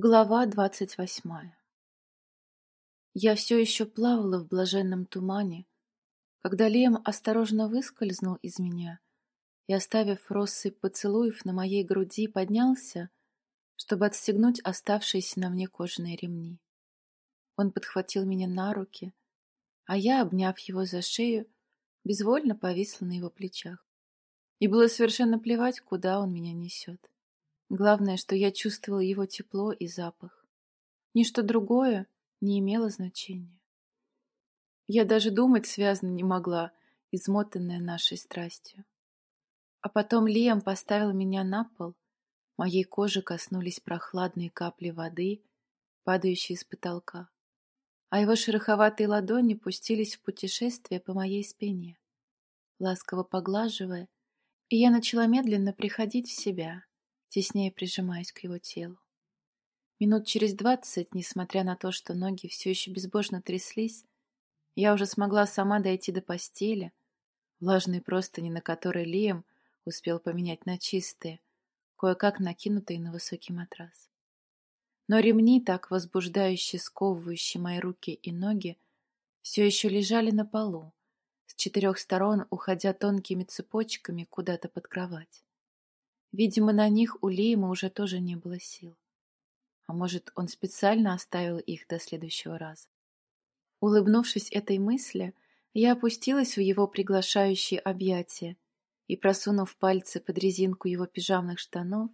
Глава двадцать восьмая Я все еще плавала в блаженном тумане, когда Лем осторожно выскользнул из меня и, оставив россыпь поцелуев на моей груди, поднялся, чтобы отстегнуть оставшиеся на мне кожаные ремни. Он подхватил меня на руки, а я, обняв его за шею, безвольно повисла на его плечах. И было совершенно плевать, куда он меня несет. Главное, что я чувствовала его тепло и запах. Ничто другое не имело значения. Я даже думать связно не могла, измотанная нашей страстью. А потом Лиам поставил меня на пол, моей коже коснулись прохладные капли воды, падающие с потолка, а его шероховатые ладони пустились в путешествие по моей спине, ласково поглаживая, и я начала медленно приходить в себя — теснее прижимаясь к его телу. Минут через двадцать, несмотря на то, что ноги все еще безбожно тряслись, я уже смогла сама дойти до постели, влажные простыни, на которые Лием успел поменять на чистые, кое-как накинутые на высокий матрас. Но ремни, так возбуждающе сковывающие мои руки и ноги, все еще лежали на полу, с четырех сторон уходя тонкими цепочками куда-то под кровать. Видимо, на них у Лейма уже тоже не было сил. А может, он специально оставил их до следующего раза. Улыбнувшись этой мысли, я опустилась в его приглашающие объятия и, просунув пальцы под резинку его пижамных штанов,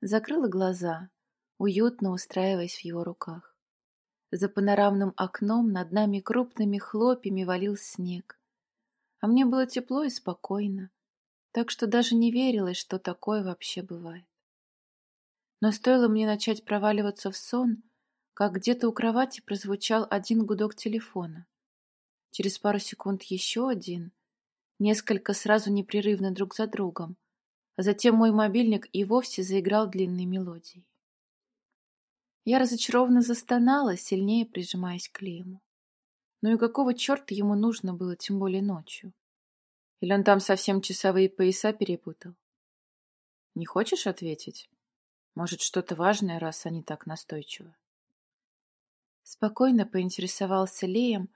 закрыла глаза, уютно устраиваясь в его руках. За панорамным окном над нами крупными хлопьями валил снег, а мне было тепло и спокойно, так что даже не верилось, что такое вообще бывает. Но стоило мне начать проваливаться в сон, как где-то у кровати прозвучал один гудок телефона. Через пару секунд еще один, несколько сразу непрерывно друг за другом, а затем мой мобильник и вовсе заиграл длинной мелодией. Я разочарованно застонала, сильнее прижимаясь к Лему. Ну и какого черта ему нужно было, тем более ночью? Или он там совсем часовые пояса перепутал? Не хочешь ответить? Может, что-то важное, раз они так настойчивы? Спокойно поинтересовался Леем,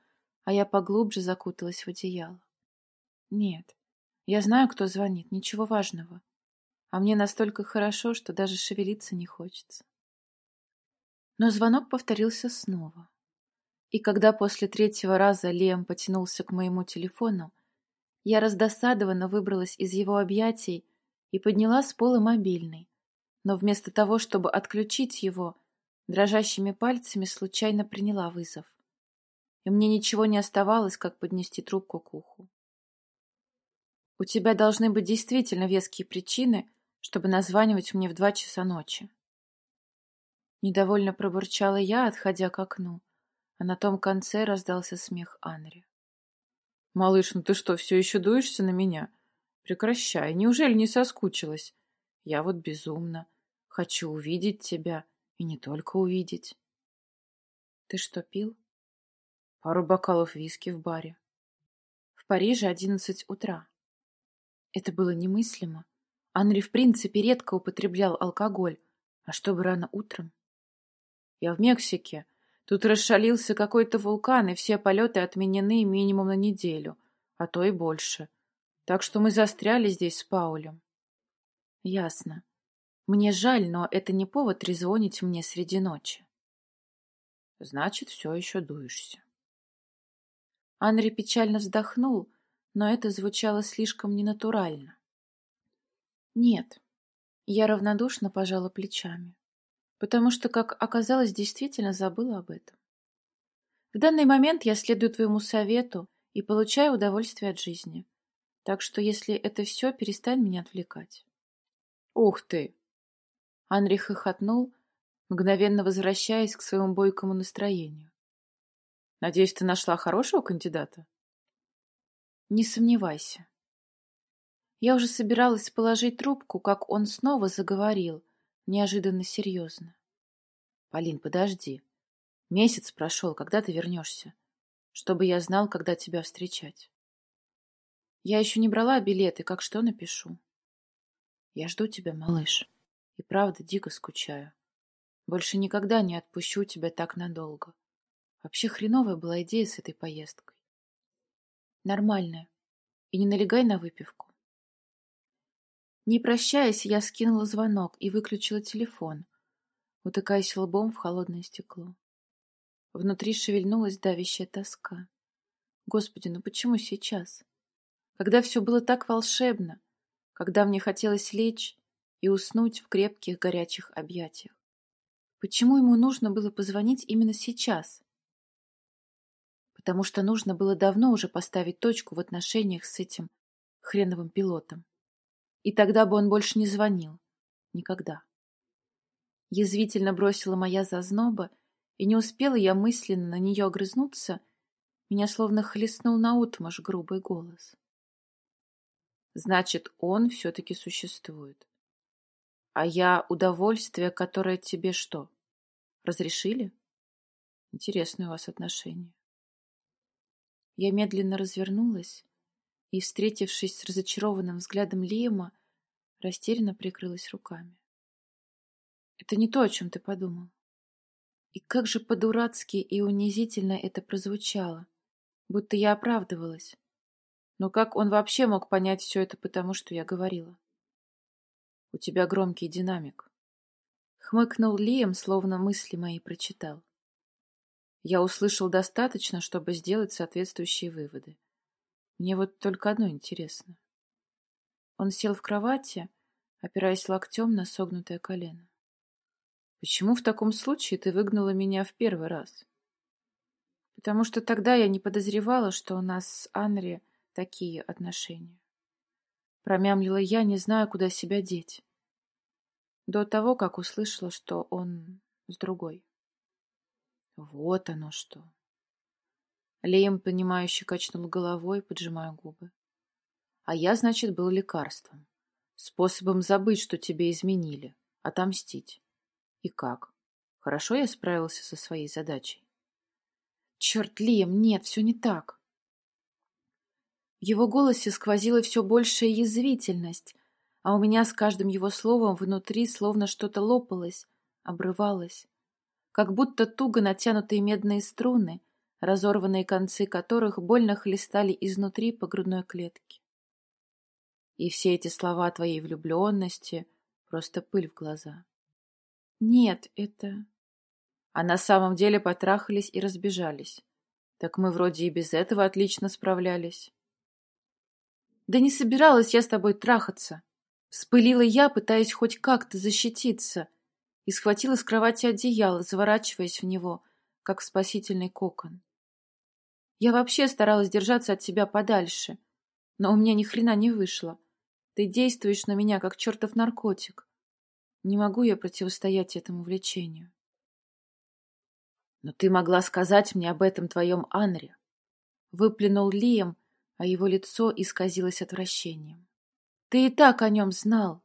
а я поглубже закуталась в одеяло. Нет, я знаю, кто звонит, ничего важного. А мне настолько хорошо, что даже шевелиться не хочется. Но звонок повторился снова. И когда после третьего раза Лем потянулся к моему телефону, я раздосадованно выбралась из его объятий и подняла с пола мобильный, но вместо того, чтобы отключить его, дрожащими пальцами случайно приняла вызов. И мне ничего не оставалось, как поднести трубку к уху. «У тебя должны быть действительно веские причины, чтобы названивать мне в два часа ночи». Недовольно пробурчала я, отходя к окну, а на том конце раздался смех Анри. «Малыш, ну ты что, все еще дуешься на меня? Прекращай, неужели не соскучилась? Я вот безумно. Хочу увидеть тебя, и не только увидеть». «Ты что, пил?» «Пару бокалов виски в баре». «В Париже одиннадцать утра». Это было немыслимо. Анри в принципе редко употреблял алкоголь, а чтобы рано утром. «Я в Мексике», Тут расшалился какой-то вулкан, и все полеты отменены минимум на неделю, а то и больше. Так что мы застряли здесь с Паулем. Ясно. Мне жаль, но это не повод резвонить мне среди ночи. Значит, все еще дуешься. Анри печально вздохнул, но это звучало слишком ненатурально. Нет, я равнодушно пожала плечами потому что, как оказалось, действительно забыла об этом. В данный момент я следую твоему совету и получаю удовольствие от жизни. Так что, если это все, перестань меня отвлекать. Ух ты! Анри хохотнул, мгновенно возвращаясь к своему бойкому настроению. Надеюсь, ты нашла хорошего кандидата? Не сомневайся. Я уже собиралась положить трубку, как он снова заговорил, неожиданно серьезно. Полин, подожди. Месяц прошел, когда ты вернешься? Чтобы я знал, когда тебя встречать. Я еще не брала билеты, как что напишу. Я жду тебя, малыш. И правда дико скучаю. Больше никогда не отпущу тебя так надолго. Вообще хреновая была идея с этой поездкой. Нормальная. И не налегай на выпивку. Не прощаясь, я скинула звонок и выключила телефон, утыкаясь лбом в холодное стекло. Внутри шевельнулась давящая тоска. Господи, ну почему сейчас? Когда все было так волшебно, когда мне хотелось лечь и уснуть в крепких горячих объятиях. Почему ему нужно было позвонить именно сейчас? Потому что нужно было давно уже поставить точку в отношениях с этим хреновым пилотом. И тогда бы он больше не звонил. Никогда. Язвительно бросила моя зазноба, и не успела я мысленно на нее огрызнуться, меня словно хлестнул наутмашь грубый голос. Значит, он все-таки существует. А я удовольствие, которое тебе что, разрешили? Интересные у вас отношения. Я медленно развернулась и, встретившись с разочарованным взглядом Лиема, растерянно прикрылась руками. Это не то, о чем ты подумал. И как же по-дурацки и унизительно это прозвучало, будто я оправдывалась. Но как он вообще мог понять все это потому, что я говорила? У тебя громкий динамик. Хмыкнул Лием, словно мысли мои прочитал. Я услышал достаточно, чтобы сделать соответствующие выводы. Мне вот только одно интересно. Он сел в кровати, опираясь локтем на согнутое колено. Почему в таком случае ты выгнала меня в первый раз? Потому что тогда я не подозревала, что у нас с Анри такие отношения. Промямлила я, не знаю, куда себя деть. До того, как услышала, что он с другой. Вот оно что. Лем, понимающе качнул головой, поджимая губы. А я, значит, был лекарством. Способом забыть, что тебе изменили. Отомстить. И как? Хорошо я справился со своей задачей? Черт, Лем, нет, все не так. В его голосе сквозила все большая язвительность, а у меня с каждым его словом внутри словно что-то лопалось, обрывалось, как будто туго натянутые медные струны, разорванные концы которых больно хлестали изнутри по грудной клетке. И все эти слова о твоей влюбленности — просто пыль в глаза. Нет, это... А на самом деле потрахались и разбежались. Так мы вроде и без этого отлично справлялись. Да не собиралась я с тобой трахаться. Вспылила я, пытаясь хоть как-то защититься, и схватила с кровати одеяло, заворачиваясь в него, как в спасительный кокон. Я вообще старалась держаться от тебя подальше, но у меня ни хрена не вышло. Ты действуешь на меня, как чертов наркотик. Не могу я противостоять этому влечению. Но ты могла сказать мне об этом твоем Анре. Выплюнул Лием, а его лицо исказилось отвращением. «Ты и так о нем знал!»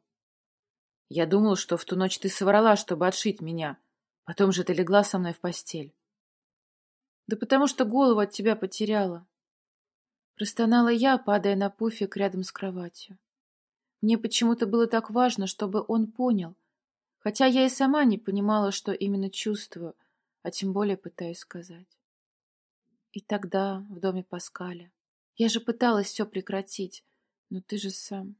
«Я думал, что в ту ночь ты соврала, чтобы отшить меня. Потом же ты легла со мной в постель». «Да потому что голову от тебя потеряла!» Простонала я, падая на пуфик рядом с кроватью. Мне почему-то было так важно, чтобы он понял, хотя я и сама не понимала, что именно чувствую, а тем более пытаюсь сказать. И тогда, в доме Паскаля, я же пыталась все прекратить, но ты же сам...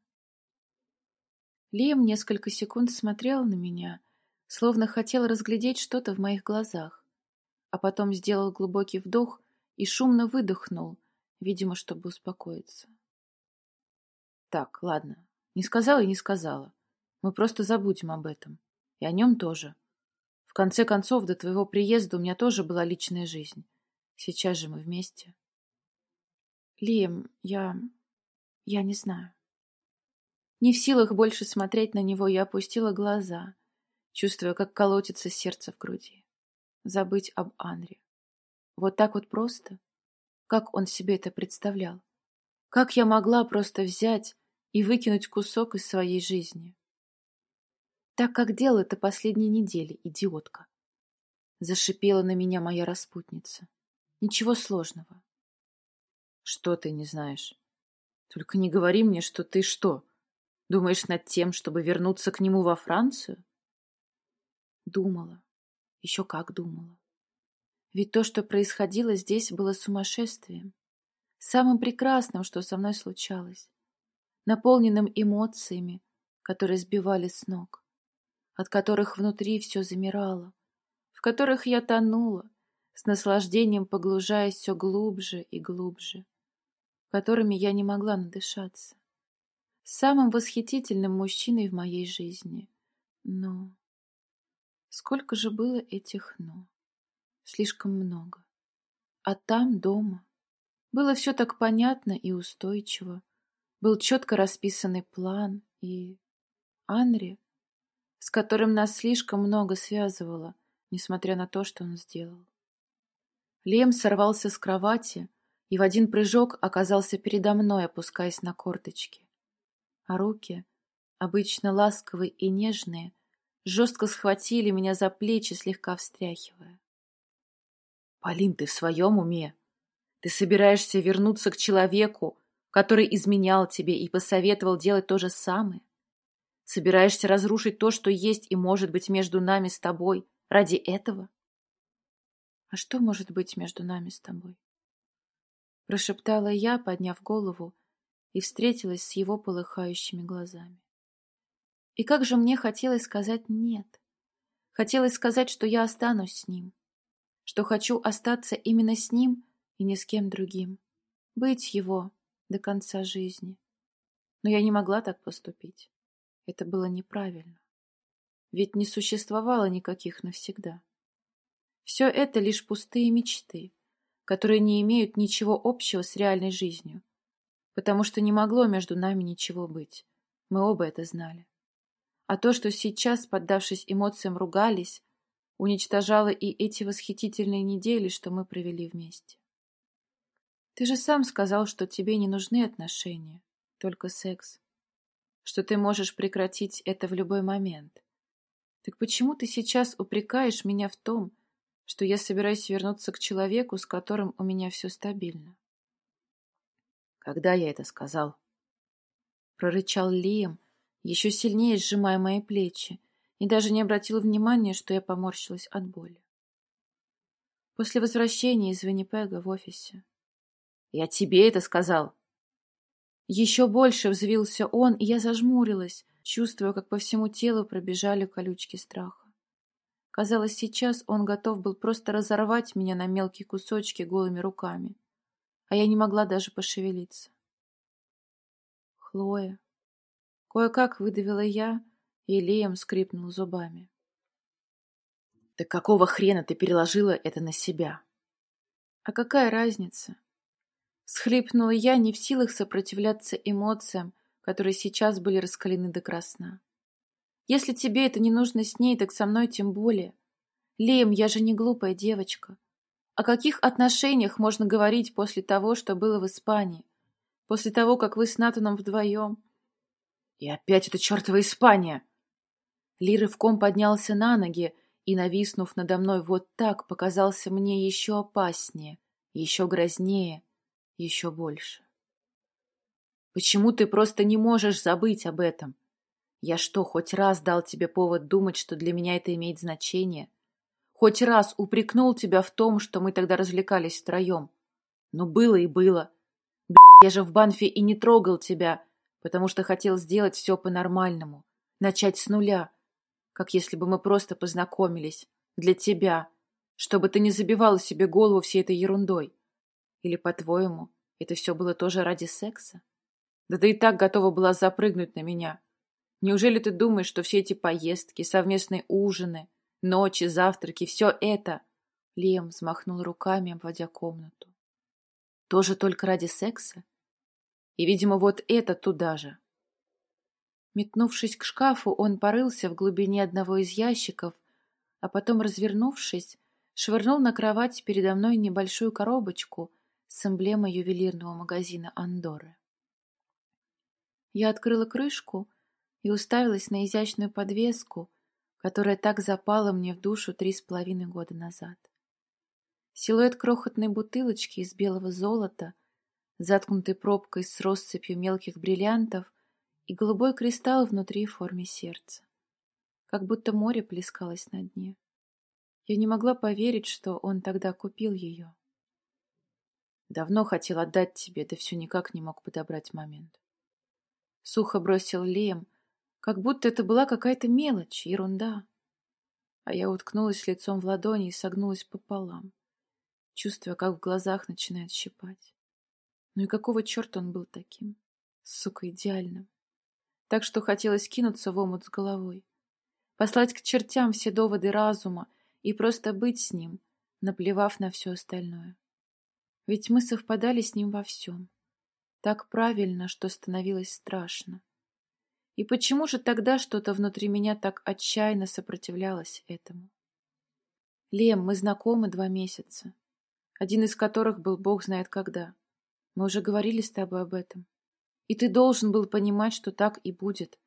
Лем несколько секунд смотрел на меня, словно хотел разглядеть что-то в моих глазах, а потом сделал глубокий вдох и шумно выдохнул, видимо, чтобы успокоиться. Так, ладно, не сказала и не сказала. Мы просто забудем об этом. И о нем тоже. В конце концов, до твоего приезда у меня тоже была личная жизнь. Сейчас же мы вместе. Лием, я... я не знаю. Не в силах больше смотреть на него, я опустила глаза, чувствуя, как колотится сердце в груди. Забыть об Анре. Вот так вот просто? Как он себе это представлял? Как я могла просто взять и выкинуть кусок из своей жизни? Так, как делал это последние недели, идиотка. Зашипела на меня моя распутница. Ничего сложного. Что ты не знаешь? Только не говори мне, что ты что, думаешь над тем, чтобы вернуться к нему во Францию? Думала. Еще как думала. Ведь то, что происходило здесь, было сумасшествием. Самым прекрасным, что со мной случалось. Наполненным эмоциями, которые сбивали с ног. От которых внутри все замирало. В которых я тонула, с наслаждением погружаясь все глубже и глубже. Которыми я не могла надышаться. Самым восхитительным мужчиной в моей жизни. Но... Сколько же было этих «но»? Слишком много. А там, дома, было все так понятно и устойчиво. Был четко расписанный план и... Анри, с которым нас слишком много связывало, несмотря на то, что он сделал. Лем сорвался с кровати и в один прыжок оказался передо мной, опускаясь на корточки. А руки, обычно ласковые и нежные, жестко схватили меня за плечи, слегка встряхивая. Полин, ты в своем уме? Ты собираешься вернуться к человеку, который изменял тебе и посоветовал делать то же самое? Собираешься разрушить то, что есть и может быть между нами с тобой ради этого? А что может быть между нами с тобой? Прошептала я, подняв голову, и встретилась с его полыхающими глазами. И как же мне хотелось сказать «нет». Хотелось сказать, что я останусь с ним, что хочу остаться именно с ним и ни с кем другим, быть его до конца жизни. Но я не могла так поступить. Это было неправильно. Ведь не существовало никаких навсегда. Все это лишь пустые мечты, которые не имеют ничего общего с реальной жизнью, потому что не могло между нами ничего быть. Мы оба это знали. А то, что сейчас, поддавшись эмоциям, ругались, уничтожала и эти восхитительные недели, что мы провели вместе. Ты же сам сказал, что тебе не нужны отношения, только секс. Что ты можешь прекратить это в любой момент. Так почему ты сейчас упрекаешь меня в том, что я собираюсь вернуться к человеку, с которым у меня все стабильно? Когда я это сказал? Прорычал Лием, еще сильнее сжимая мои плечи, и даже не обратил внимания, что я поморщилась от боли. После возвращения из Виннипега в офисе. «Я тебе это сказал!» Еще больше взвился он, и я зажмурилась, чувствуя, как по всему телу пробежали колючки страха. Казалось, сейчас он готов был просто разорвать меня на мелкие кусочки голыми руками, а я не могла даже пошевелиться. Хлоя. Кое-как выдавила я, и Лиам скрипнул зубами. «Так какого хрена ты переложила это на себя?» «А какая разница?» Схлипнула я, не в силах сопротивляться эмоциям, которые сейчас были раскалены до красна. «Если тебе это не нужно с ней, так со мной тем более. Лиам, я же не глупая девочка. О каких отношениях можно говорить после того, что было в Испании? После того, как вы с Натаном вдвоем?» «И опять эта чертова Испания!» Ли рывком поднялся на ноги и, нависнув надо мной вот так, показался мне еще опаснее, еще грознее, еще больше. Почему ты просто не можешь забыть об этом? Я что, хоть раз дал тебе повод думать, что для меня это имеет значение? Хоть раз упрекнул тебя в том, что мы тогда развлекались втроем? Ну, было и было. Б***, я же в Банфе и не трогал тебя, потому что хотел сделать все по-нормальному, начать с нуля, как если бы мы просто познакомились. Для тебя. Чтобы ты не забивала себе голову всей этой ерундой. Или, по-твоему, это все было тоже ради секса? Да ты и так готова была запрыгнуть на меня. Неужели ты думаешь, что все эти поездки, совместные ужины, ночи, завтраки, все это... Лем взмахнул руками, обводя комнату. Тоже только ради секса? И, видимо, вот это туда же. Метнувшись к шкафу, он порылся в глубине одного из ящиков, а потом, развернувшись, швырнул на кровать передо мной небольшую коробочку с эмблемой ювелирного магазина Андоры. Я открыла крышку и уставилась на изящную подвеску, которая так запала мне в душу три с половиной года назад. Силуэт крохотной бутылочки из белого золота, заткнутой пробкой с россыпью мелких бриллиантов, и голубой кристалл внутри в форме сердца. Как будто море плескалось на дне. Я не могла поверить, что он тогда купил ее. Давно хотел отдать тебе, да все никак не мог подобрать момент. Сухо бросил Лем, как будто это была какая-то мелочь, ерунда. А я уткнулась лицом в ладони и согнулась пополам, чувствуя, как в глазах начинает щипать. Ну и какого черта он был таким? Сука, идеальным. Так что хотелось кинуться в омут с головой. Послать к чертям все доводы разума и просто быть с ним, наплевав на все остальное. Ведь мы совпадали с ним во всем. Так правильно, что становилось страшно. И почему же тогда что-то внутри меня так отчаянно сопротивлялось этому? Лем, мы знакомы два месяца, один из которых был бог знает когда. Мы уже говорили с тобой об этом. И ты должен был понимать, что так и будет.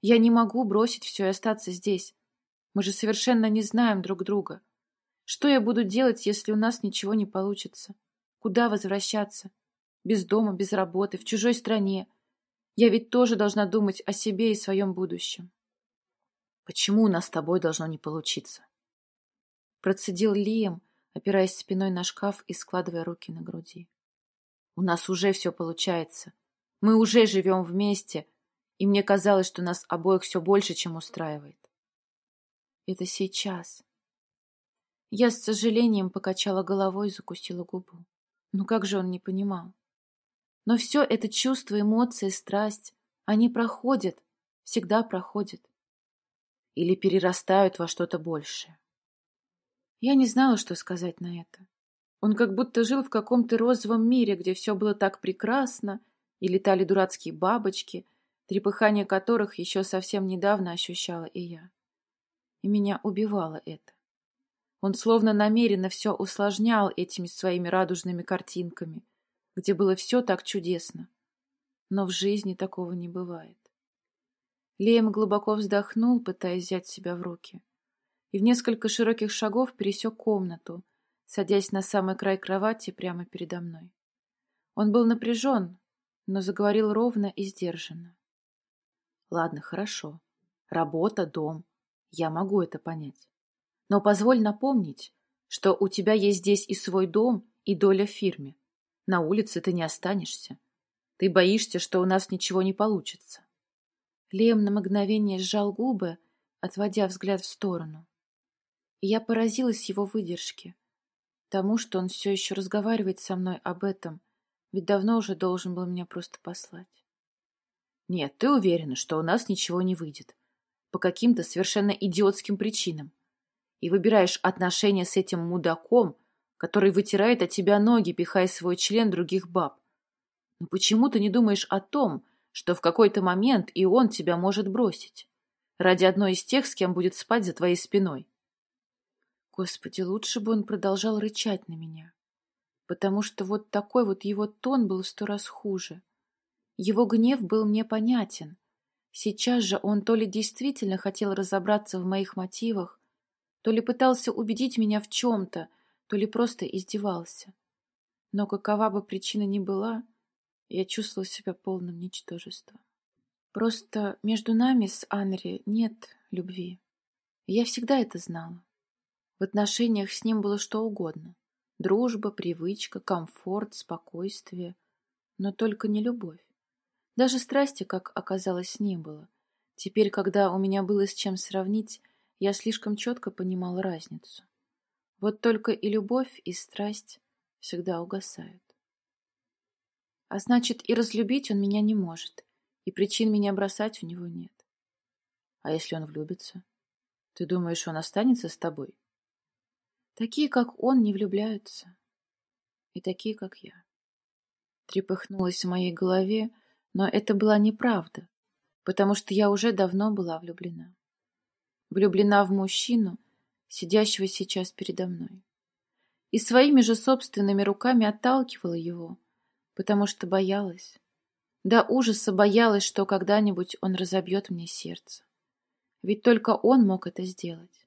Я не могу бросить все и остаться здесь. Мы же совершенно не знаем друг друга. Что я буду делать, если у нас ничего не получится? Куда возвращаться? Без дома, без работы, в чужой стране. Я ведь тоже должна думать о себе и своем будущем. Почему у нас с тобой должно не получиться? Процедил Лием, опираясь спиной на шкаф и складывая руки на груди. У нас уже все получается. Мы уже живем вместе, и мне казалось, что нас обоих все больше, чем устраивает. Это сейчас. Я с сожалением покачала головой и закусила губу. Ну как же он не понимал? Но все это чувство, эмоции, страсть, они проходят, всегда проходят. Или перерастают во что-то большее. Я не знала, что сказать на это. Он как будто жил в каком-то розовом мире, где все было так прекрасно, и летали дурацкие бабочки, трепыхание которых еще совсем недавно ощущала и я. И меня убивало это. Он словно намеренно все усложнял этими своими радужными картинками, где было все так чудесно. Но в жизни такого не бывает. Леем глубоко вздохнул, пытаясь взять себя в руки, и в несколько широких шагов пересек комнату, садясь на самый край кровати прямо передо мной. Он был напряжен, но заговорил ровно и сдержанно. Ладно, хорошо. Работа, дом. Я могу это понять. Но позволь напомнить, что у тебя есть здесь и свой дом, и доля в фирме. На улице ты не останешься. Ты боишься, что у нас ничего не получится. Лем на мгновение сжал губы, отводя взгляд в сторону. И я поразилась его выдержке, тому, что он все еще разговаривает со мной об этом, ведь давно уже должен был меня просто послать. Нет, ты уверена, что у нас ничего не выйдет. По каким-то совершенно идиотским причинам и выбираешь отношения с этим мудаком, который вытирает от тебя ноги, пихая свой член других баб. Но почему ты не думаешь о том, что в какой-то момент и он тебя может бросить? Ради одной из тех, с кем будет спать за твоей спиной. Господи, лучше бы он продолжал рычать на меня. Потому что вот такой вот его тон был в сто раз хуже. Его гнев был мне понятен. Сейчас же он то ли действительно хотел разобраться в моих мотивах, то ли пытался убедить меня в чем-то, то ли просто издевался. Но какова бы причина ни была, я чувствовала себя полным ничтожеством. Просто между нами с Анри нет любви. я всегда это знала. В отношениях с ним было что угодно. Дружба, привычка, комфорт, спокойствие. Но только не любовь. Даже страсти, как оказалось, не было. Теперь, когда у меня было с чем сравнить, я слишком четко понимал разницу. Вот только и любовь, и страсть всегда угасают. А значит, и разлюбить он меня не может, и причин меня бросать у него нет. А если он влюбится? Ты думаешь, он останется с тобой? Такие, как он, не влюбляются. И такие, как я. Трепыхнулась в моей голове, но это была неправда, потому что я уже давно была влюблена влюблена в мужчину, сидящего сейчас передо мной. И своими же собственными руками отталкивала его, потому что боялась. До ужаса боялась, что когда-нибудь он разобьет мне сердце. Ведь только он мог это сделать.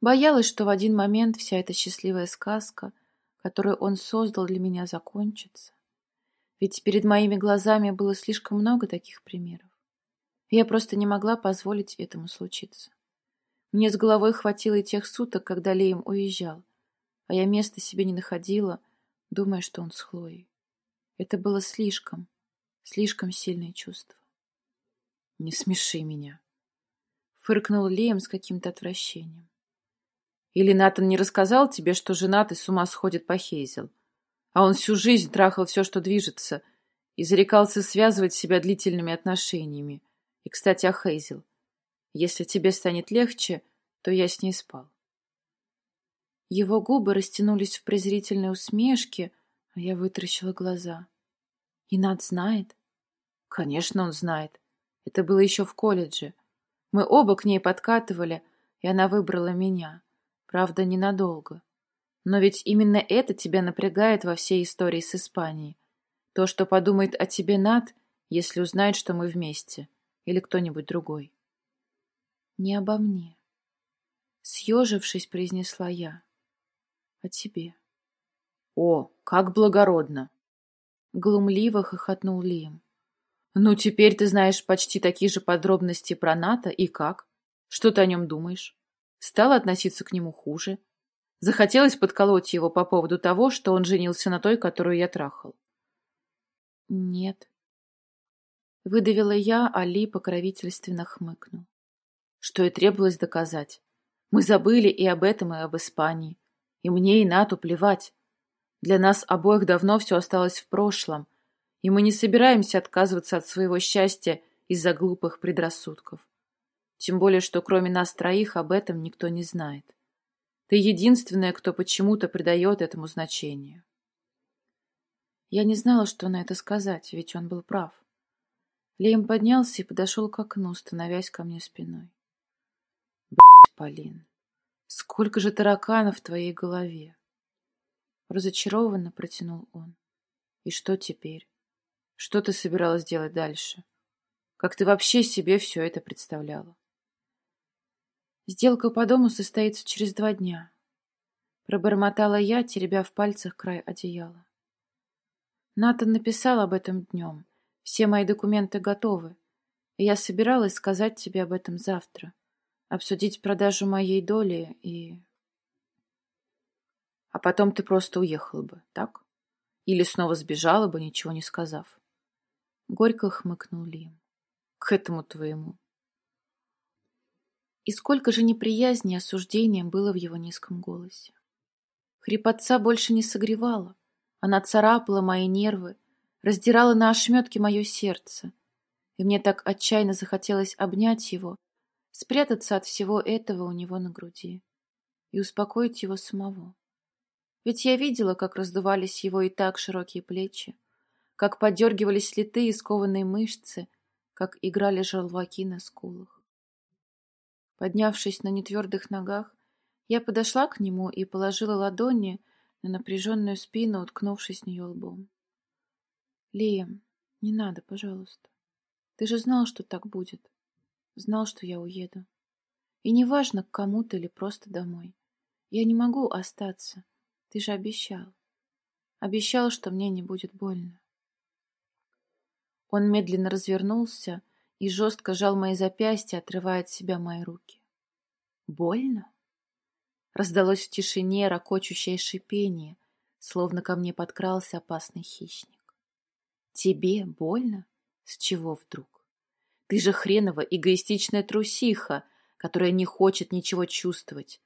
Боялась, что в один момент вся эта счастливая сказка, которую он создал для меня, закончится. Ведь перед моими глазами было слишком много таких примеров. Я просто не могла позволить этому случиться. Мне с головой хватило и тех суток, когда Леем уезжал, а я места себе не находила, думая, что он с Хлоей. Это было слишком, слишком сильное чувство. «Не смеши меня», — фыркнул Леем с каким-то отвращением. «Или Натан не рассказал тебе, что женатый с ума сходит по Хейзел, а он всю жизнь трахал все, что движется, и зарекался связывать себя длительными отношениями. И, кстати, о Хейзел. Если тебе станет легче, то я с ней спал. Его губы растянулись в презрительной усмешке, а я вытаращила глаза. И Над знает? Конечно, он знает. Это было еще в колледже. Мы оба к ней подкатывали, и она выбрала меня. Правда, ненадолго. Но ведь именно это тебя напрягает во всей истории с Испанией. То, что подумает о тебе Над, если узнает, что мы вместе. Или кто-нибудь другой. Не обо мне. Съежившись, произнесла я. О тебе. О, как благородно! Глумливо хохотнул Лием. Ну, теперь ты знаешь почти такие же подробности про НАТО и как? Что ты о нем думаешь? Стала относиться к нему хуже? Захотелось подколоть его по поводу того, что он женился на той, которую я трахал. Нет. Выдавила я, Али покровительственно хмыкнул. Что и требовалось доказать. Мы забыли и об этом, и об Испании. И мне, и Нату плевать. Для нас обоих давно все осталось в прошлом, и мы не собираемся отказываться от своего счастья из-за глупых предрассудков. Тем более, что кроме нас троих об этом никто не знает. Ты единственная, кто почему-то придает этому значение. Я не знала, что на это сказать, ведь он был прав. Лейм поднялся и подошел к окну, становясь ко мне спиной. Полин, сколько же тараканов в твоей голове? Разочарованно протянул он. И что теперь? Что ты собиралась делать дальше? Как ты вообще себе все это представляла? Сделка по дому состоится через два дня. Пробормотала я, теребя в пальцах край одеяла. Натан написал об этом днем. Все мои документы готовы. И я собиралась сказать тебе об этом завтра обсудить продажу моей доли и... А потом ты просто уехала бы, так? Или снова сбежала бы, ничего не сказав. Горько хмыкнул Лим. К этому твоему. И сколько же неприязни и осуждения было в его низком голосе. Хрипотца больше не согревала. Она царапала мои нервы, раздирала на ошметки мое сердце. И мне так отчаянно захотелось обнять его, спрятаться от всего этого у него на груди и успокоить его самого. Ведь я видела, как раздувались его и так широкие плечи, как подергивались литые скованные мышцы, как играли желваки на скулах. Поднявшись на нетвердых ногах, я подошла к нему и положила ладони на напряженную спину, уткнувшись в нее лбом. «Лиам, не надо, пожалуйста. Ты же знал, что так будет. Знал, что я уеду. И неважно, к кому-то или просто домой. Я не могу остаться. Ты же обещал. Обещал, что мне не будет больно. Он медленно развернулся и жестко жал мои запястья, отрывая от себя мои руки. «Больно?» Раздалось в тишине ракочущее шипение, словно ко мне подкрался опасный хищник. «Тебе больно? С чего вдруг?» Ты же хренова эгоистичная трусиха, которая не хочет ничего чувствовать.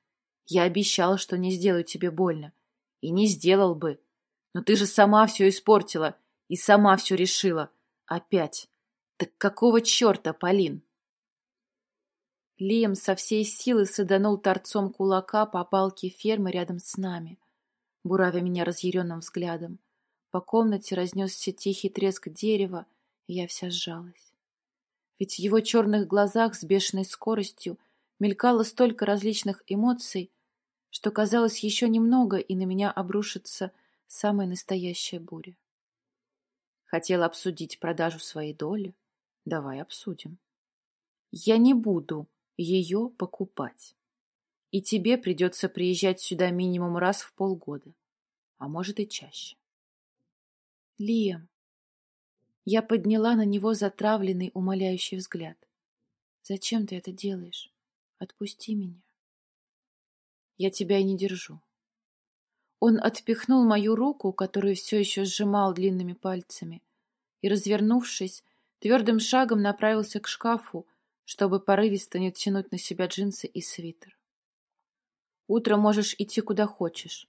Я обещала, что не сделаю тебе больно. И не сделал бы. Но ты же сама все испортила и сама все решила. Опять. Так какого черта, Полин? Лиам со всей силы саданул торцом кулака по палке фермы рядом с нами, буравя меня разъяренным взглядом. По комнате разнесся тихий треск дерева, и я вся сжалась ведь в его черных глазах с бешеной скоростью мелькало столько различных эмоций, что казалось еще немного, и на меня обрушится самая настоящая буря. Хотел обсудить продажу своей доли? Давай обсудим. Я не буду ее покупать. И тебе придется приезжать сюда минимум раз в полгода, а может и чаще. Лиам, я подняла на него затравленный, умоляющий взгляд. «Зачем ты это делаешь? Отпусти меня. Я тебя и не держу. Он отпихнул мою руку, которую все еще сжимал длинными пальцами, и, развернувшись, твердым шагом направился к шкафу, чтобы порывисто не тянуть на себя джинсы и свитер. Утром можешь идти куда хочешь,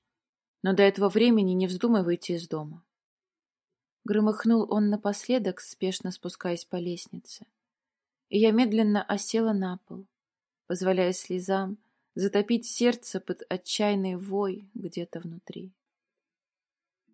но до этого времени не вздумай выйти из дома. Громыхнул он напоследок, спешно спускаясь по лестнице. И я медленно осела на пол, позволяя слезам затопить сердце под отчаянный вой где-то внутри.